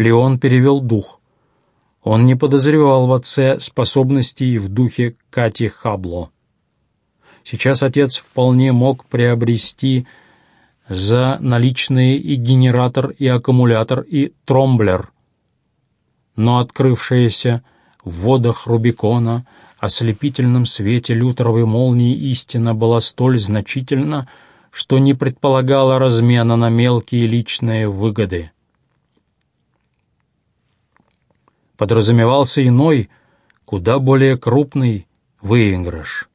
Леон перевел дух. Он не подозревал в отце способностей в духе Кати Хабло. Сейчас отец вполне мог приобрести за наличные и генератор, и аккумулятор, и тромблер. Но открывшаяся в водах Рубикона ослепительном свете лютеровой молнии истина была столь значительна, что не предполагала размена на мелкие личные выгоды. Подразумевался иной, куда более крупный выигрыш.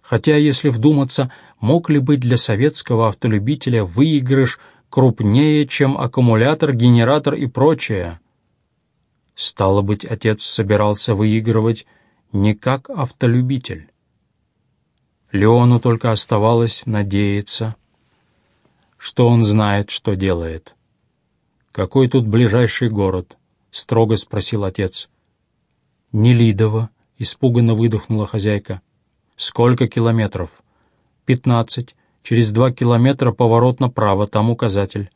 Хотя, если вдуматься, мог ли быть для советского автолюбителя выигрыш крупнее, чем аккумулятор, генератор и прочее? Стало быть, отец собирался выигрывать не как автолюбитель. Леону только оставалось надеяться, что он знает, что делает. «Какой тут ближайший город?» — строго спросил отец. «Нелидово», — испуганно выдохнула хозяйка. «Сколько километров?» «Пятнадцать. Через два километра поворот направо, там указатель».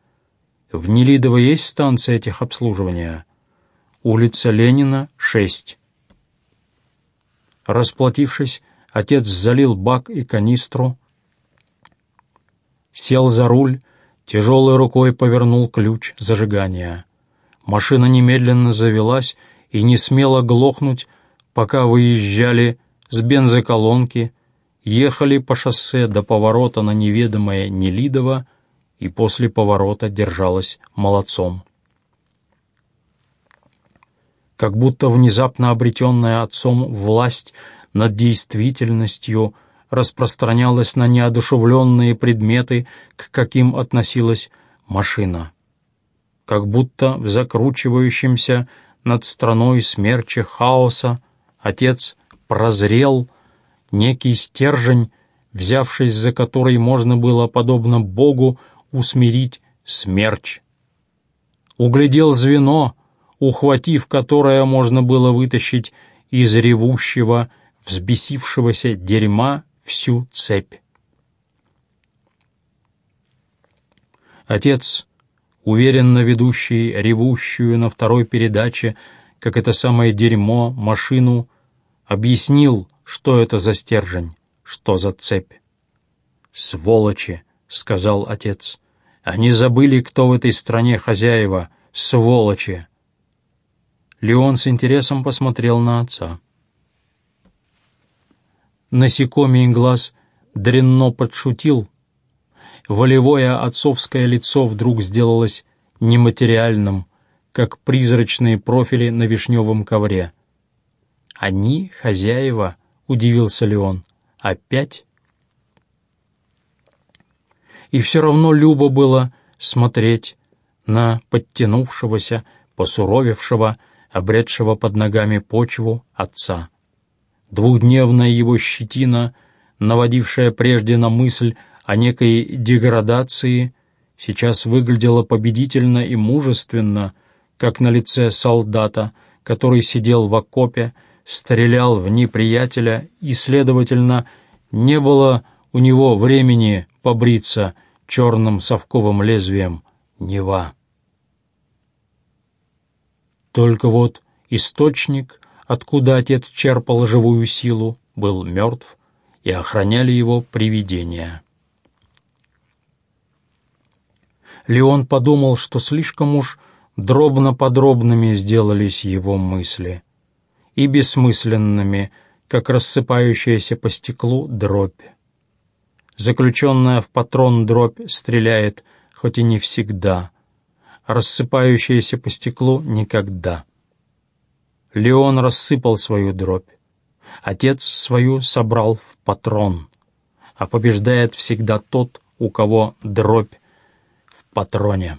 «В Нелидово есть станция техобслуживания?» «Улица Ленина, шесть». Расплатившись, отец залил бак и канистру, сел за руль, тяжелой рукой повернул ключ зажигания. Машина немедленно завелась и не смела глохнуть, пока выезжали с бензоколонки, ехали по шоссе до поворота на неведомое Нелидово и после поворота держалась молодцом. Как будто внезапно обретенная отцом власть над действительностью распространялась на неодушевленные предметы, к каким относилась машина как будто в закручивающемся над страной смерче хаоса отец прозрел некий стержень, взявшись за который можно было, подобно Богу, усмирить смерч. Углядел звено, ухватив которое можно было вытащить из ревущего, взбесившегося дерьма всю цепь. Отец уверенно ведущий ревущую на второй передаче, как это самое дерьмо, машину, объяснил, что это за стержень, что за цепь. «Сволочи!» — сказал отец. «Они забыли, кто в этой стране хозяева. Сволочи!» Леон с интересом посмотрел на отца. Насекомий глаз дренно подшутил, волевое отцовское лицо вдруг сделалось нематериальным, как призрачные профили на вишневом ковре. «Они хозяева?» — удивился Леон. «Опять?» И все равно любо было смотреть на подтянувшегося, посуровевшего, обретшего под ногами почву отца. Двухдневная его щетина, наводившая прежде на мысль о некой деградации, сейчас выглядела победительно и мужественно, как на лице солдата, который сидел в окопе, стрелял в неприятеля, и, следовательно, не было у него времени побриться черным совковым лезвием Нева. Только вот источник, откуда отец черпал живую силу, был мертв, и охраняли его привидения. Леон подумал, что слишком уж дробно-подробными сделались его мысли и бессмысленными, как рассыпающаяся по стеклу дробь. Заключенная в патрон дробь стреляет, хоть и не всегда, рассыпающаяся по стеклу никогда. Леон рассыпал свою дробь, отец свою собрал в патрон, а побеждает всегда тот, у кого дробь патроне.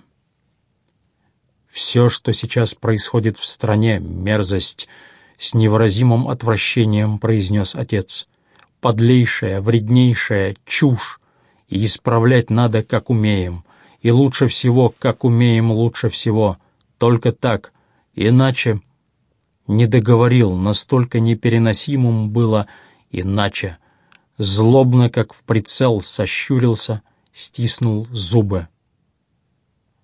Все, что сейчас происходит в стране, мерзость, с невыразимым отвращением произнес отец. Подлейшая, вреднейшая чушь, и исправлять надо, как умеем, и лучше всего, как умеем лучше всего, только так, иначе... Не договорил, настолько непереносимым было иначе. Злобно, как в прицел, сощурился, стиснул зубы.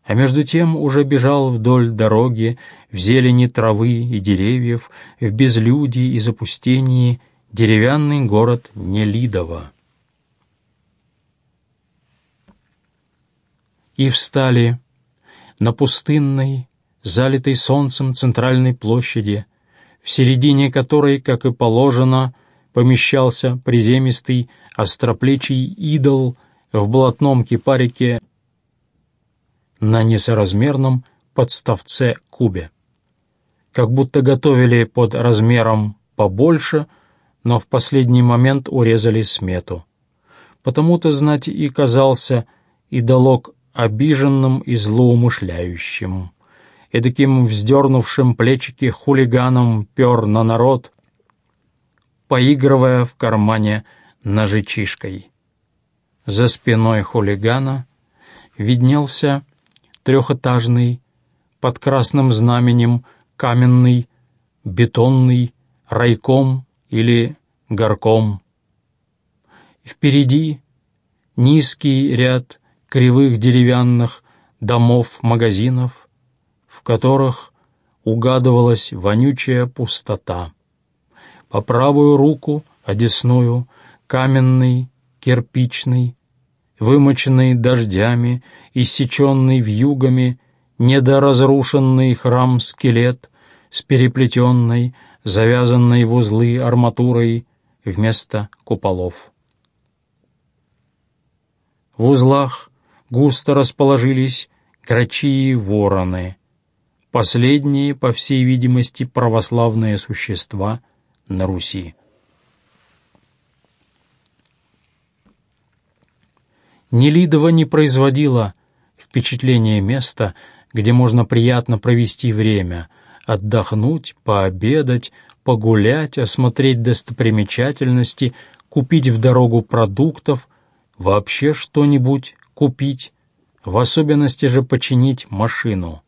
А между тем уже бежал вдоль дороги в зелени травы и деревьев, в безлюдии и запустении деревянный город Нелидово. И встали на пустынной, залитой солнцем центральной площади, в середине которой, как и положено, помещался приземистый остроплечий идол в блатном кипарике на несоразмерном подставце кубе. Как будто готовили под размером побольше, но в последний момент урезали смету. Потому-то, знать, и казался идолок обиженным и злоумышляющим. Эдаким вздернувшим плечики хулиганом пер на народ, поигрывая в кармане ножичишкой. За спиной хулигана виднелся трехэтажный, под красным знаменем, каменный, бетонный, райком или горком. Впереди низкий ряд кривых деревянных домов-магазинов, в которых угадывалась вонючая пустота. По правую руку, одесную, каменный, кирпичный, вымоченный дождями, иссеченный вьюгами, недоразрушенный храм-скелет с переплетенной, завязанной в узлы арматурой вместо куполов. В узлах густо расположились грачи и вороны, последние, по всей видимости, православные существа на Руси. Нелидова не производила впечатление места, где можно приятно провести время, отдохнуть, пообедать, погулять, осмотреть достопримечательности, купить в дорогу продуктов, вообще что-нибудь купить, в особенности же починить машину.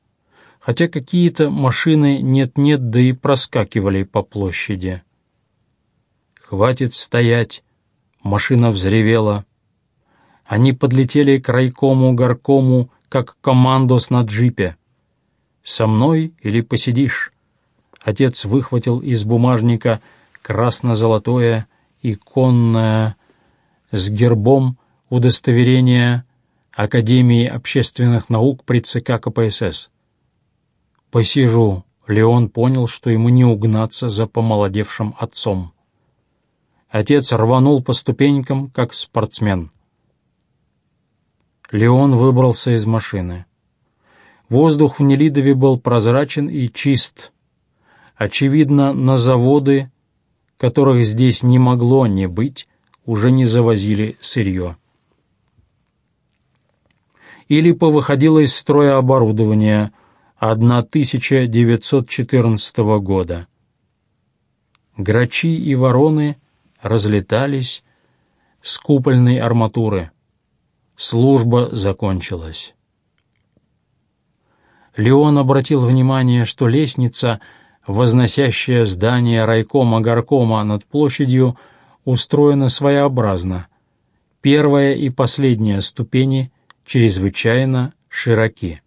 Хотя какие-то машины нет-нет, да и проскакивали по площади. «Хватит стоять!» Машина взревела. Они подлетели к райкому горкому, как командос на джипе. «Со мной или посидишь?» Отец выхватил из бумажника красно-золотое иконное с гербом удостоверение Академии общественных наук при ЦК КПСС. «Посижу», Леон понял, что ему не угнаться за помолодевшим отцом. Отец рванул по ступенькам, как спортсмен. Леон выбрался из машины. Воздух в Нелидове был прозрачен и чист. Очевидно, на заводы, которых здесь не могло не быть, уже не завозили сырье. Или повыходило из строя оборудование 1914 года. Грачи и вороны разлетались с купольной арматуры. Служба закончилась. Леон обратил внимание, что лестница, возносящая здание райкома-горкома над площадью, устроена своеобразно. Первая и последняя ступени чрезвычайно широки.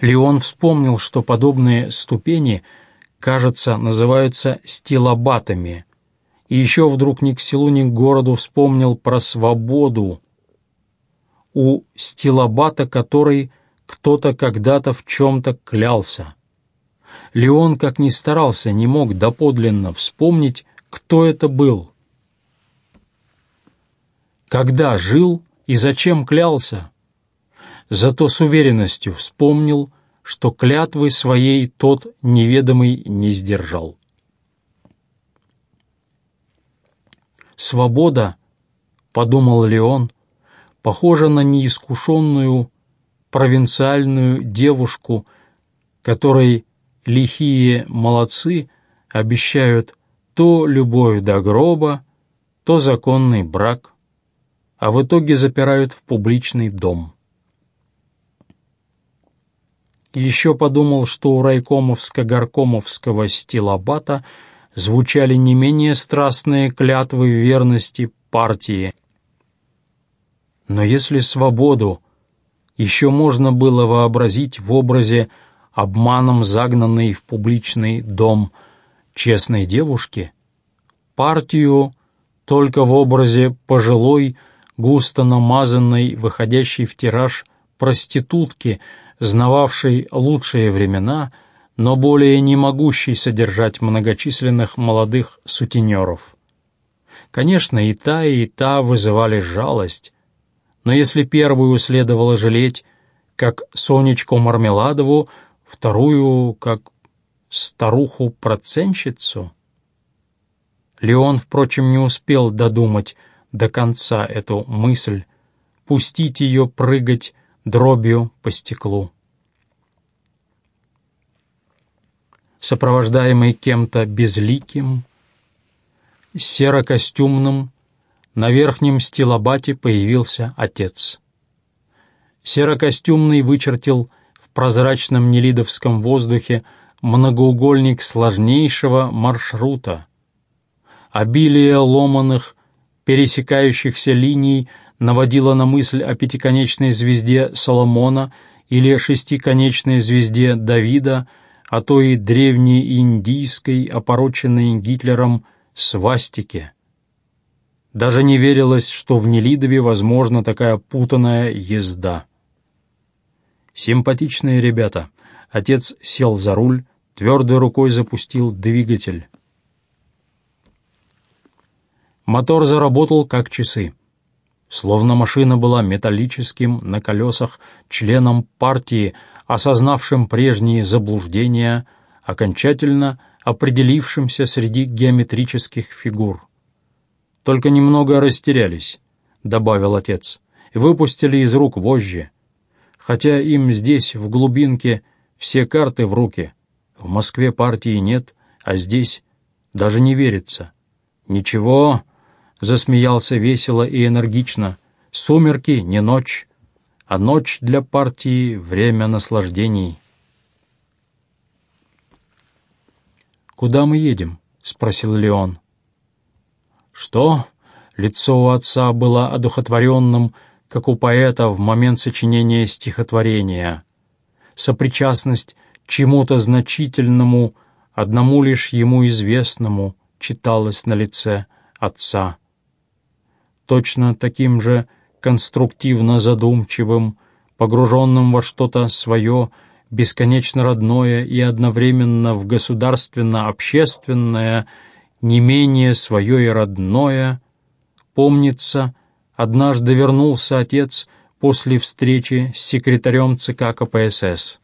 Леон вспомнил, что подобные ступени, кажется, называются стилобатами, и еще вдруг ни к селу, ни к городу вспомнил про свободу, у стилобата которой кто-то когда-то в чем-то клялся. Леон, как ни старался, не мог доподлинно вспомнить, кто это был. Когда жил и зачем клялся? Зато с уверенностью вспомнил, что клятвы своей тот неведомый не сдержал. Свобода, подумал Леон, похожа на неискушенную провинциальную девушку, которой лихие молодцы обещают то любовь до гроба, то законный брак, а в итоге запирают в публичный дом. Еще подумал, что у райкомовско-горкомовского стилобата – звучали не менее страстные клятвы верности партии. Но если свободу еще можно было вообразить в образе обманом загнанной в публичный дом честной девушки, партию только в образе пожилой, густо намазанной, выходящей в тираж проститутки, знававшей лучшие времена, но более не могущей содержать многочисленных молодых сутенеров. Конечно, и та, и та вызывали жалость, но если первую следовало жалеть, как Сонечку Мармеладову, вторую, как старуху-проценщицу. Леон, впрочем, не успел додумать до конца эту мысль, пустить ее прыгать дробью по стеклу. Сопровождаемый кем-то безликим, серокостюмным, на верхнем стилобате появился отец. Серокостюмный вычертил в прозрачном нелидовском воздухе многоугольник сложнейшего маршрута. Обилие ломаных, пересекающихся линий наводило на мысль о пятиконечной звезде Соломона или шестиконечной звезде Давида, а то и древней индийской, опороченной Гитлером, свастике. Даже не верилось, что в Нелидове возможна такая путанная езда. Симпатичные ребята. Отец сел за руль, твердой рукой запустил двигатель. Мотор заработал как часы. Словно машина была металлическим на колесах членом партии, осознавшим прежние заблуждения, окончательно определившимся среди геометрических фигур. «Только немного растерялись», — добавил отец, — «и выпустили из рук вожжи хотя им здесь, в глубинке, все карты в руки. В Москве партии нет, а здесь даже не верится. «Ничего», — засмеялся весело и энергично, — «сумерки не ночь, а ночь для партии — время наслаждений». «Куда мы едем?» — спросил Леон. «Что?» — лицо у отца было одухотворенным, — как у поэта в момент сочинения стихотворения. Сопричастность чему-то значительному, одному лишь ему известному, читалась на лице отца. Точно таким же конструктивно задумчивым, погруженным во что-то свое, бесконечно родное и одновременно в государственно-общественное, не менее свое и родное, помнится, однажды вернулся отец после встречи с секретарем ЦК КПСС.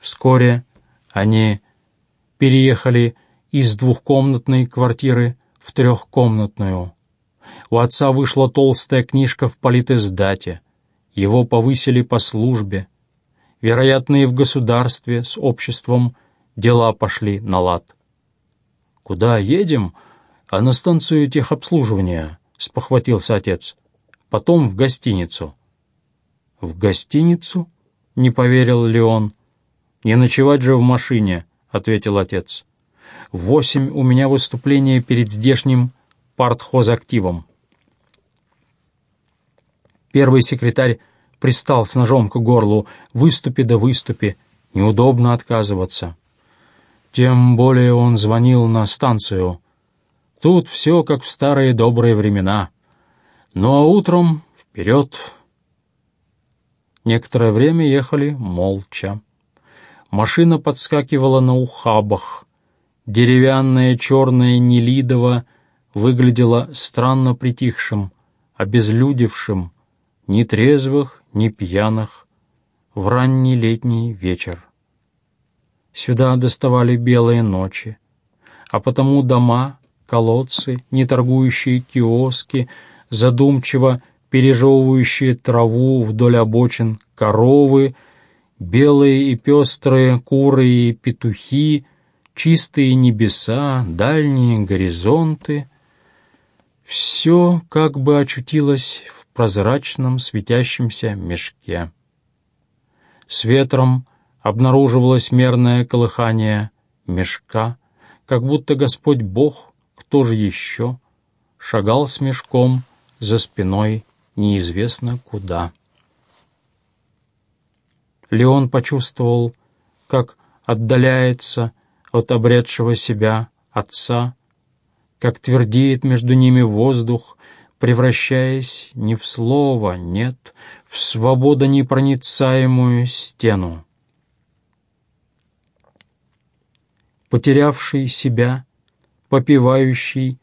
Вскоре они переехали из двухкомнатной квартиры в трехкомнатную. У отца вышла толстая книжка в политиздате. Его повысили по службе. Вероятно, и в государстве с обществом дела пошли на лад. «Куда едем?» «А на станцию техобслуживания», — спохватился отец. «Потом в гостиницу». «В гостиницу?» — не поверил Леон. «Не ночевать же в машине», — ответил отец. «В восемь у меня выступление перед здешним партхозактивом». Первый секретарь пристал с ножом к горлу. «Выступи да выступи. Неудобно отказываться». Тем более он звонил на станцию. Тут все как в старые добрые времена. Ну а утром вперед. Некоторое время ехали молча. Машина подскакивала на ухабах. Деревянная черная Нелидова выглядела странно притихшим, обезлюдевшим, ни трезвых, ни пьяных, в ранний летний вечер. Сюда доставали белые ночи, а потому дома колодцы, неторгующие киоски, задумчиво пережевывающие траву вдоль обочин коровы, белые и пестрые куры и петухи, чистые небеса, дальние горизонты. Все как бы очутилось прозрачном светящемся мешке. С ветром обнаруживалось мерное колыхание мешка, как будто Господь Бог кто же еще, шагал с мешком за спиной неизвестно куда. Леон почувствовал, как отдаляется от обретшего себя отца, как твердеет между ними воздух, превращаясь не в слово, нет, в свободонепроницаемую стену. Потерявший себя, попивающий,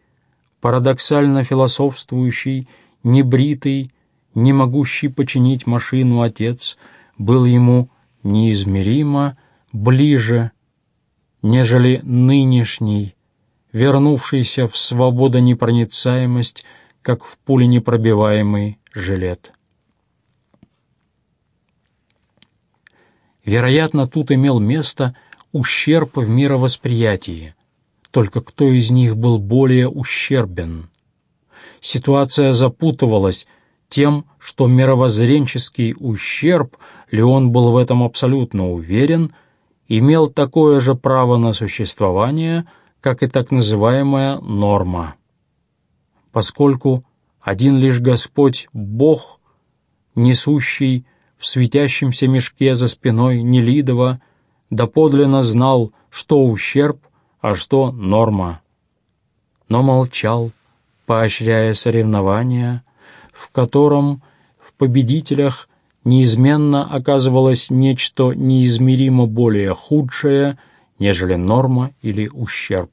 парадоксально философствующий, небритый, не могущий починить машину отец, был ему неизмеримо ближе, нежели нынешний, вернувшийся в свободонепроницаемость, как в пуленепробиваемый жилет. Вероятно, тут имел место ущерб в мировосприятии, только кто из них был более ущербен? Ситуация запутывалась тем, что мировоззренческий ущерб, Леон был в этом абсолютно уверен, имел такое же право на существование, как и так называемая норма. Поскольку один лишь Господь Бог, несущий в светящемся мешке за спиной Нелидова, доподлинно знал, что ущерб — а что норма. Но молчал, поощряя соревнования, в котором в победителях неизменно оказывалось нечто неизмеримо более худшее, нежели норма или ущерб.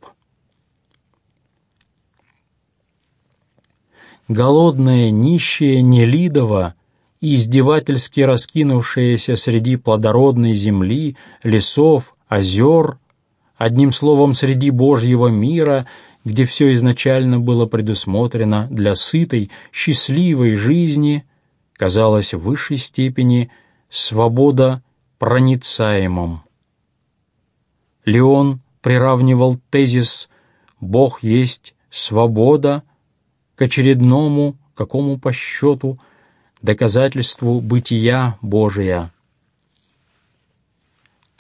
Голодная, нищая Нелидова, издевательски раскинувшаяся среди плодородной земли, лесов, озер — Одним словом, среди Божьего мира, где все изначально было предусмотрено для сытой, счастливой жизни, казалось в высшей степени свобода проницаемым. Леон приравнивал тезис «Бог есть свобода» к очередному, какому по счету, доказательству бытия Божия –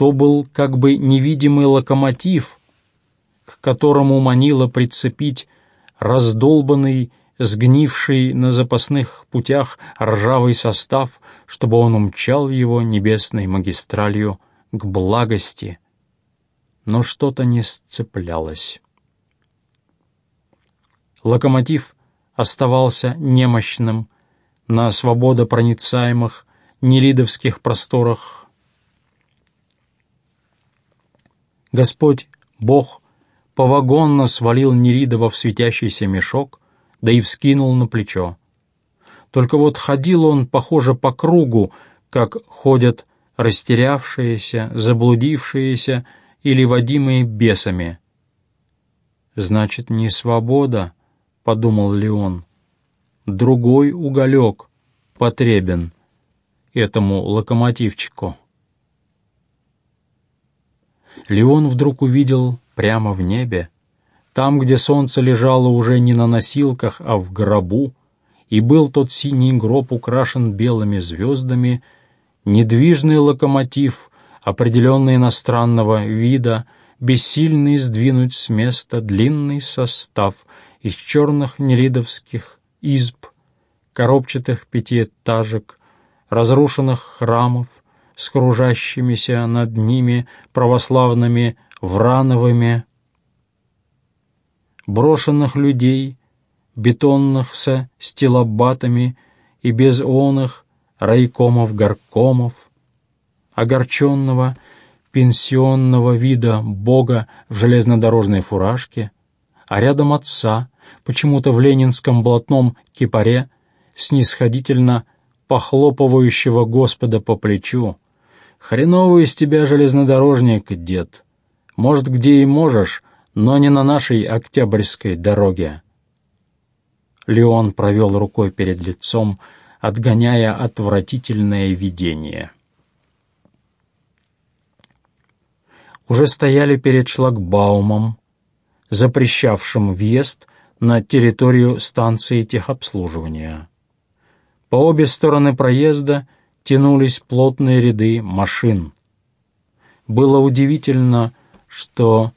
то был как бы невидимый локомотив, к которому манило прицепить раздолбанный, сгнивший на запасных путях ржавый состав, чтобы он умчал его небесной магистралью к благости. Но что-то не сцеплялось. Локомотив оставался немощным на свободопроницаемых нелидовских просторах Господь, Бог, повагонно свалил Неридова в светящийся мешок, да и вскинул на плечо. Только вот ходил он, похоже, по кругу, как ходят растерявшиеся, заблудившиеся или водимые бесами. «Значит, не свобода», — подумал Леон. «Другой уголек потребен этому локомотивчику». Леон вдруг увидел прямо в небе, там, где солнце лежало уже не на носилках, а в гробу, и был тот синий гроб украшен белыми звездами, недвижный локомотив, определенный иностранного вида, бессильный сдвинуть с места длинный состав из черных нелидовских изб, коробчатых пятиэтажек, разрушенных храмов, с кружащимися над ними православными врановыми, брошенных людей, бетонных со стилобатами и без оных райкомов-горкомов, огорченного пенсионного вида бога в железнодорожной фуражке, а рядом отца, почему-то в ленинском блатном кипаре, снисходительно похлопывающего Господа по плечу, Хреновый из тебя железнодорожник, дед. Может, где и можешь, но не на нашей Октябрьской дороге. Леон провел рукой перед лицом, отгоняя отвратительное видение. Уже стояли перед шлагбаумом, запрещавшим въезд на территорию станции техобслуживания. По обе стороны проезда — тянулись плотные ряды машин. Было удивительно, что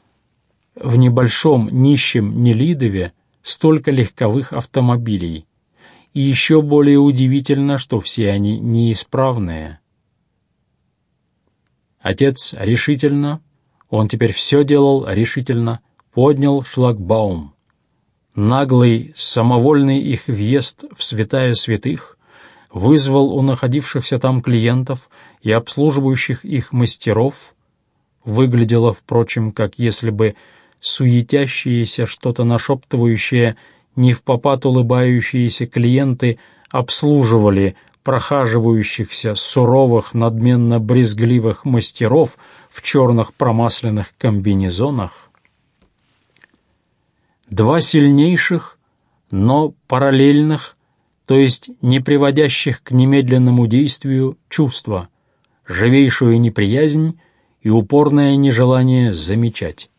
в небольшом нищем Нелидове столько легковых автомобилей, и еще более удивительно, что все они неисправные. Отец решительно, он теперь все делал решительно, поднял шлагбаум. Наглый, самовольный их въезд в святая святых вызвал у находившихся там клиентов и обслуживающих их мастеров, выглядело, впрочем, как если бы суетящиеся, что-то нашептывающие, не в попад улыбающиеся клиенты обслуживали прохаживающихся суровых, надменно-брезгливых мастеров в черных промасленных комбинезонах. Два сильнейших, но параллельных, то есть не приводящих к немедленному действию чувства, живейшую неприязнь и упорное нежелание замечать.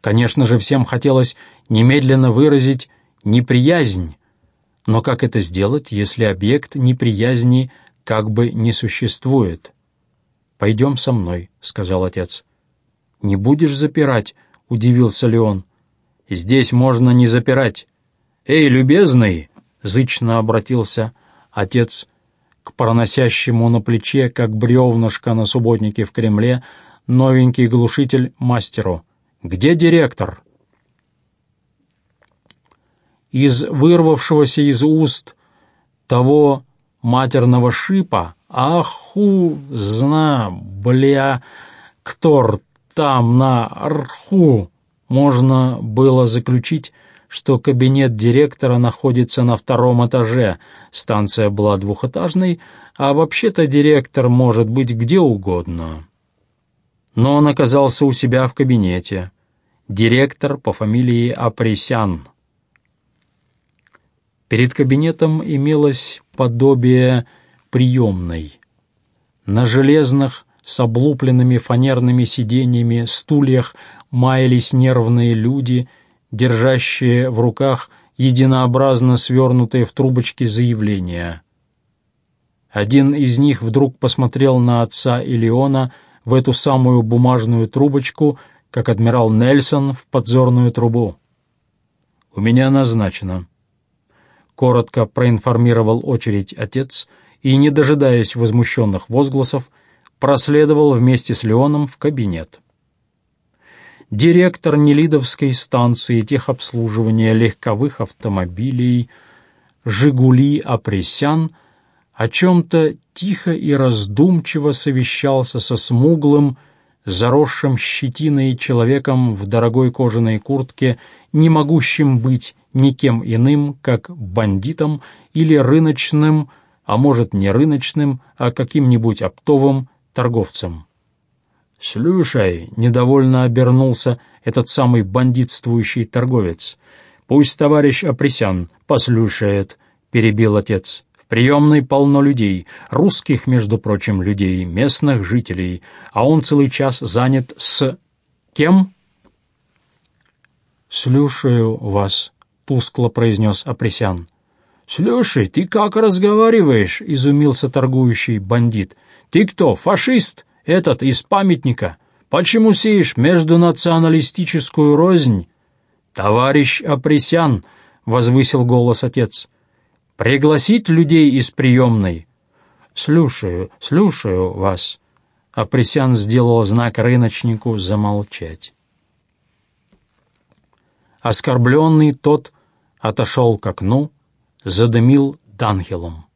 Конечно же, всем хотелось немедленно выразить неприязнь, но как это сделать, если объект неприязни как бы не существует? «Пойдем со мной», — сказал отец. «Не будешь запирать?» — удивился Леон. «Здесь можно не запирать». «Эй, любезный!» — зычно обратился отец к проносящему на плече, как бревнышко на субботнике в Кремле, новенький глушитель мастеру. «Где директор?» из вырвавшегося из уст того матерного шипа «Аху, зна, бля, ктор там на арху» можно было заключить, что кабинет директора находится на втором этаже, станция была двухэтажной, а вообще-то директор может быть где угодно. Но он оказался у себя в кабинете. Директор по фамилии Апресян. Перед кабинетом имелось подобие приемной. На железных с облупленными фанерными сиденьями стульях маялись нервные люди, держащие в руках единообразно свернутые в трубочки заявления. Один из них вдруг посмотрел на отца Илеона в эту самую бумажную трубочку, как адмирал Нельсон в подзорную трубу. «У меня назначено», коротко проинформировал очередь отец и, не дожидаясь возмущенных возгласов, проследовал вместе с Леоном в кабинет. Директор Нелидовской станции техобслуживания легковых автомобилей «Жигули Апресян» о чем-то тихо и раздумчиво совещался со смуглым, заросшим щетиной человеком в дорогой кожаной куртке, не могущим быть никем иным, как бандитом или рыночным, а может не рыночным, а каким-нибудь оптовым торговцем. «Слушай», — недовольно обернулся этот самый бандитствующий торговец, «пусть товарищ Апресян послушает», — перебил отец. «В приемной полно людей, русских, между прочим, людей, местных жителей, а он целый час занят с... кем?» «Слушаю вас», — тускло произнес Апресян. «Слушай, ты как разговариваешь?» — изумился торгующий бандит. «Ты кто, фашист? Этот из памятника? Почему сеешь междунационалистическую рознь?» «Товарищ Апресян!» — возвысил голос отец. «Пригласить людей из приемной?» «Слушаю, слушаю вас». Апресян сделал знак рыночнику замолчать. Оскорбленный тот отошел к окну, задымил данхелом.